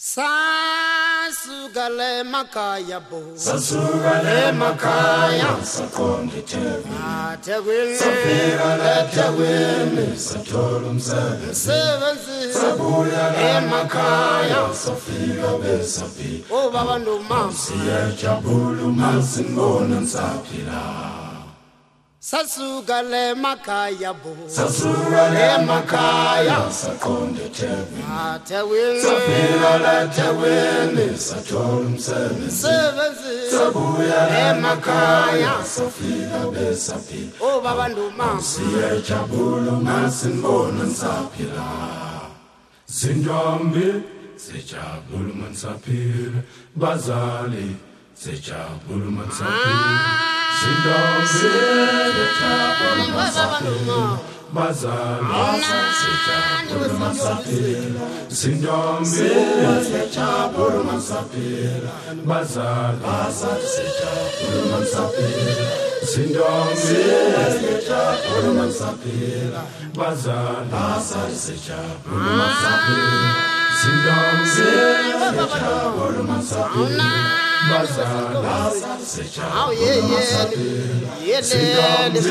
sasuka le makhaya bo sasuka emakhaya saqonda eThekwini athekwini safika leThekwini sathola umsebenzi msebenzi sabuya emakhaya safika besaphila obaba oh, nomama siyajabula uma simbona nisaphila athekwini safika leThekwini sathola umsebenzi msebenzi sabuya emakhaya eh, safika besaphila obaba oh, nomama siyajabula uma simbona nisaphila zintombi sijabula uma nisaphila bazali sijabula uma nisaphila zintombi ah. sijabula uma obaba nomama bazali sijabula uma nisaphila zintombi sijabula uma nisaphila bazali nisaphila zintombi sijabula uma nisaphila bazali sijabula uma nisaphila zintombi sijabula uma nisaphila bazali sijabula awu yeyele yelele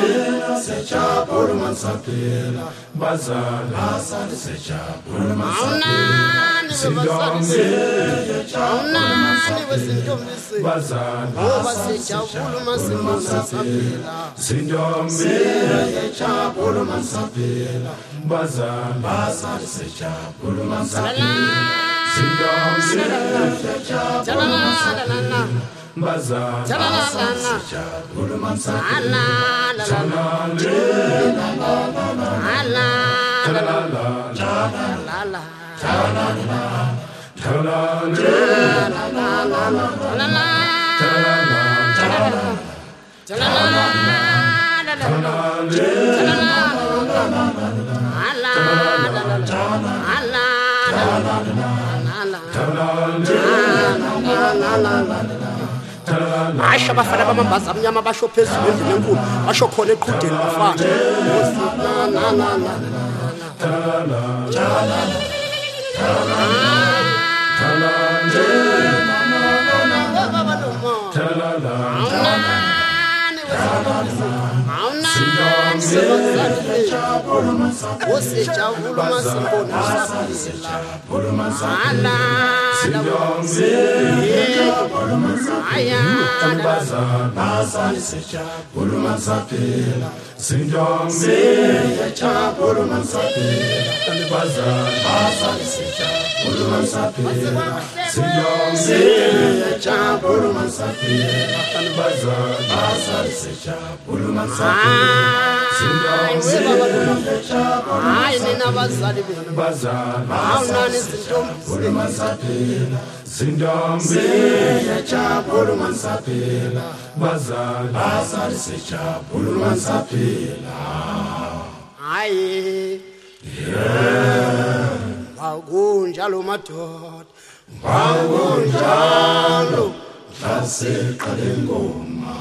sijabula uma nisaphila bazali sijabula uma awunani zintombi awunani wezintombisi bazali ngoba sijabula uma simbona saphila zintombi sijabula uma nisaphila bazali sijabula uma Talalala, asho abafana bamambazi amnyama basho phezulu endlini enkulu basho khona eqhudeni bafana osejabula masimbona bazali sijabula uma nisaphila zintombi sijabula uma nisaphila bazali sijabula uma nisaphila zintombi sijabula uma nisaphila bazali sijabula uma hayi nina bazali benu awunani zintombi Sindombi echapuluma nsaphila bazali bazali sechapuluma nsaphila hayi yeah wakunjalo madoda wakunjalo mhlasiqale ngoma